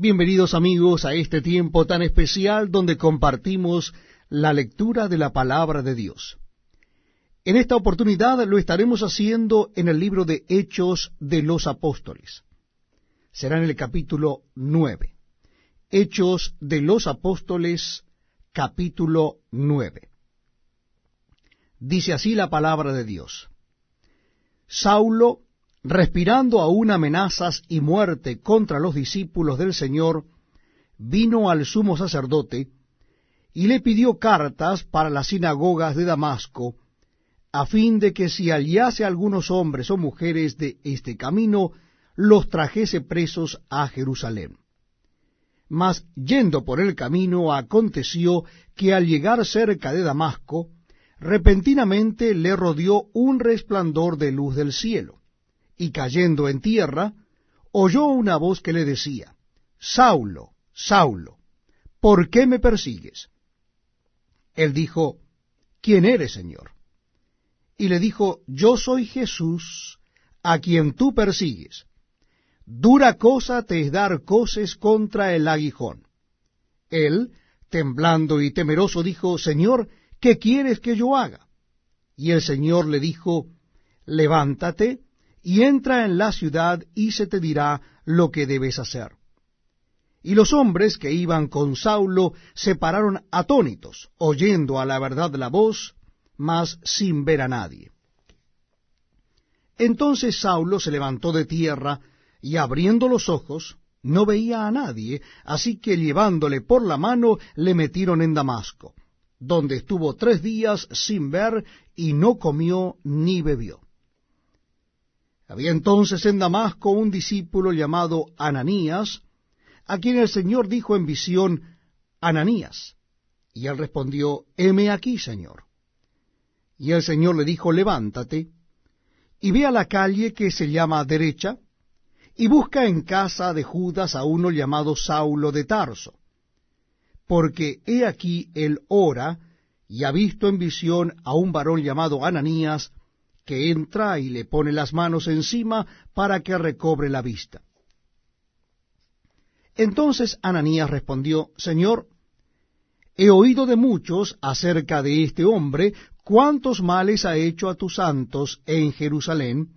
Bienvenidos amigos a este tiempo tan especial donde compartimos la lectura de la palabra de Dios. En esta oportunidad lo estaremos haciendo en el libro de Hechos de los Apóstoles. Será en el capítulo 9. Hechos de los Apóstoles, capítulo 9. Dice así la palabra de Dios. Saulo respirando aún amenazas y muerte contra los discípulos del Señor, vino al sumo sacerdote y le pidió cartas para las sinagogas de Damasco, a fin de que si hallase algunos hombres o mujeres de este camino, los trajese presos a Jerusalén. Mas yendo por el camino, aconteció que al llegar cerca de Damasco, repentinamente le rodeó un resplandor de luz del cielo y cayendo en tierra, oyó una voz que le decía, Saulo, Saulo, ¿por qué me persigues? Él dijo, ¿quién eres, Señor? Y le dijo, yo soy Jesús, a quien tú persigues. Dura cosa te es dar coces contra el aguijón. Él, temblando y temeroso, dijo, Señor, ¿qué quieres que yo haga? Y el Señor le dijo, Levántate, y entra en la ciudad y se te dirá lo que debes hacer. Y los hombres que iban con Saulo se pararon atónitos, oyendo a la verdad la voz, mas sin ver a nadie. Entonces Saulo se levantó de tierra, y abriendo los ojos, no veía a nadie, así que llevándole por la mano le metieron en Damasco, donde estuvo tres días sin ver, y no comió ni bebió. Había entonces en Damasco un discípulo llamado Ananías, a quien el Señor dijo en visión, Ananías. Y él respondió, heme aquí, Señor. Y el Señor le dijo, levántate, y ve a la calle que se llama derecha, y busca en casa de Judas a uno llamado Saulo de Tarso, porque he aquí él ora, y ha visto en visión a un varón llamado Ananías, que entra y le pone las manos encima para que recobre la vista. Entonces Ananías respondió, Señor, he oído de muchos acerca de este hombre, cuántos males ha hecho a tus santos en Jerusalén,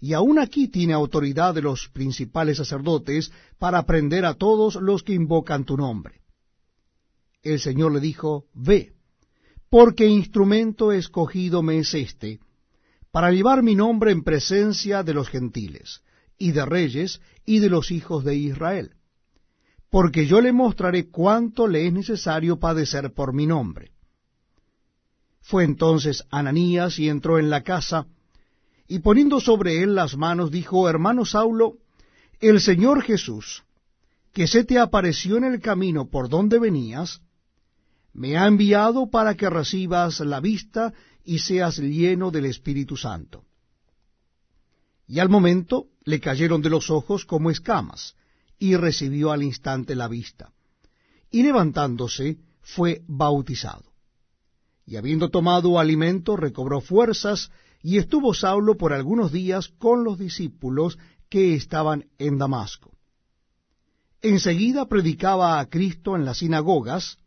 y aún aquí tiene autoridad de los principales sacerdotes para prender a todos los que invocan tu nombre. El Señor le dijo, Ve, porque instrumento escogido me es este, para llevar mi nombre en presencia de los gentiles, y de reyes, y de los hijos de Israel. Porque yo le mostraré cuánto le es necesario padecer por mi nombre. Fue entonces Ananías y entró en la casa, y poniendo sobre él las manos, dijo, Hermano Saulo, el Señor Jesús, que se te apareció en el camino por donde venías, me ha enviado para que recibas la vista y seas lleno del Espíritu Santo. Y al momento le cayeron de los ojos como escamas, y recibió al instante la vista. Y levantándose fue bautizado. Y habiendo tomado alimento, recobró fuerzas, y estuvo Saulo por algunos días con los discípulos que estaban en Damasco. Enseguida predicaba a Cristo en las sinagogas,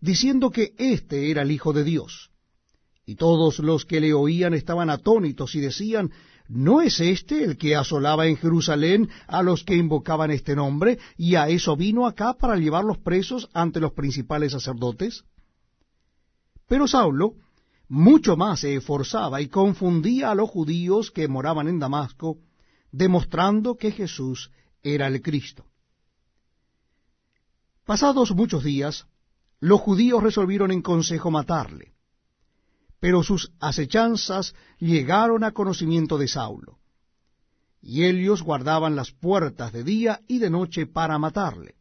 diciendo que éste era el Hijo de Dios y todos los que le oían estaban atónitos y decían, ¿no es este el que asolaba en Jerusalén a los que invocaban este nombre, y a eso vino acá para llevarlos presos ante los principales sacerdotes? Pero Saulo mucho más se esforzaba y confundía a los judíos que moraban en Damasco, demostrando que Jesús era el Cristo. Pasados muchos días, los judíos resolvieron en consejo matarle pero sus acechanzas llegaron a conocimiento de Saulo. Y ellos guardaban las puertas de día y de noche para matarle.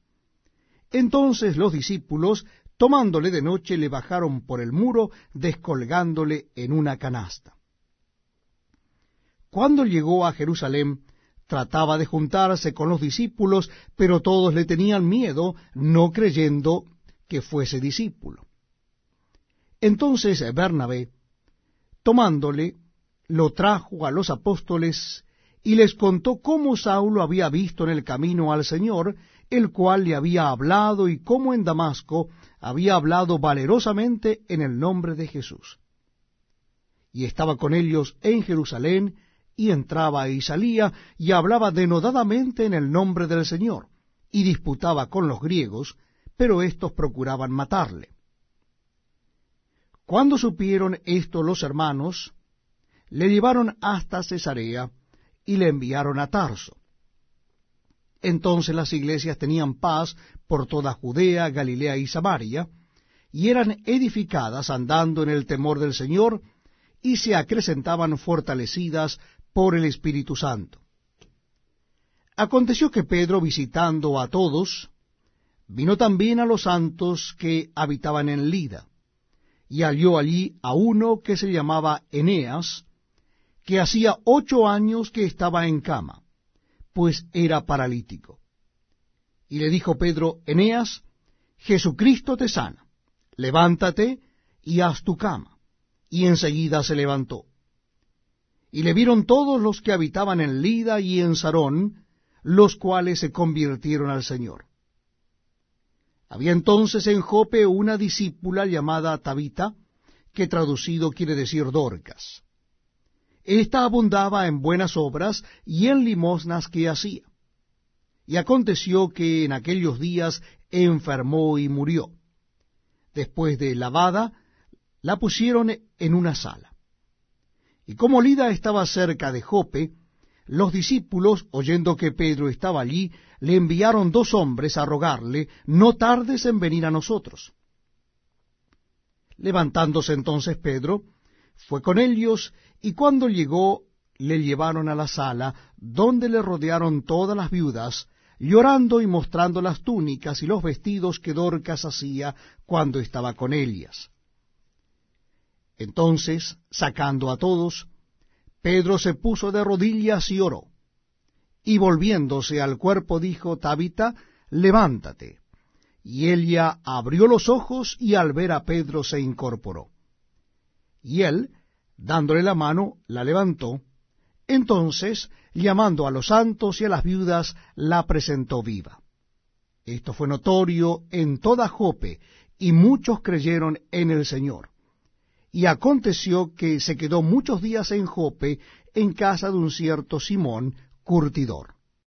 Entonces los discípulos, tomándole de noche, le bajaron por el muro, descolgándole en una canasta. Cuando llegó a Jerusalén, trataba de juntarse con los discípulos, pero todos le tenían miedo, no creyendo que fuese discípulo. Entonces Bernabé, tomándole, lo trajo a los apóstoles y les contó cómo Saulo había visto en el camino al Señor el cual le había hablado y como en Damasco había hablado valerosamente en el nombre de Jesús. Y estaba con ellos en Jerusalén, y entraba y salía, y hablaba denodadamente en el nombre del Señor, y disputaba con los griegos, pero éstos procuraban matarle. Cuando supieron esto los hermanos, le llevaron hasta Cesarea y le enviaron a Tarso. Entonces las iglesias tenían paz por toda Judea, Galilea y Samaria, y eran edificadas andando en el temor del Señor, y se acrecentaban fortalecidas por el Espíritu Santo. Aconteció que Pedro, visitando a todos, vino también a los santos que habitaban en Lida, y halló allí a uno que se llamaba Eneas, que hacía ocho años que estaba en cama, pues era paralítico. Y le dijo Pedro, Eneas, Jesucristo te sana, levántate y haz tu cama. Y enseguida se levantó. Y le vieron todos los que habitaban en Lida y en Sarón, los cuales se convirtieron al Señor. Había entonces en Jope una discípula llamada Tabita, que traducido quiere decir Dorcas. Esta abundaba en buenas obras y en limosnas que hacía. Y aconteció que en aquellos días enfermó y murió. Después de lavada, la pusieron en una sala. Y como Lida estaba cerca de Jope, los discípulos, oyendo que Pedro estaba allí, le enviaron dos hombres a rogarle, no tardes en venir a nosotros. Levantándose entonces Pedro, fue con ellos, y cuando llegó, le llevaron a la sala, donde le rodearon todas las viudas, llorando y mostrando las túnicas y los vestidos que Dorcas hacía cuando estaba con ellas. Entonces, sacando a todos, Pedro se puso de rodillas y oró. Y volviéndose al cuerpo dijo, Tabita, levántate. Y ella abrió los ojos y al ver a Pedro se incorporó. Y él, dándole la mano, la levantó. Entonces, llamando a los santos y a las viudas, la presentó viva. Esto fue notorio en toda Jope, y muchos creyeron en el Señor. Y aconteció que se quedó muchos días en Jope, en casa de un cierto Simón, curtidor.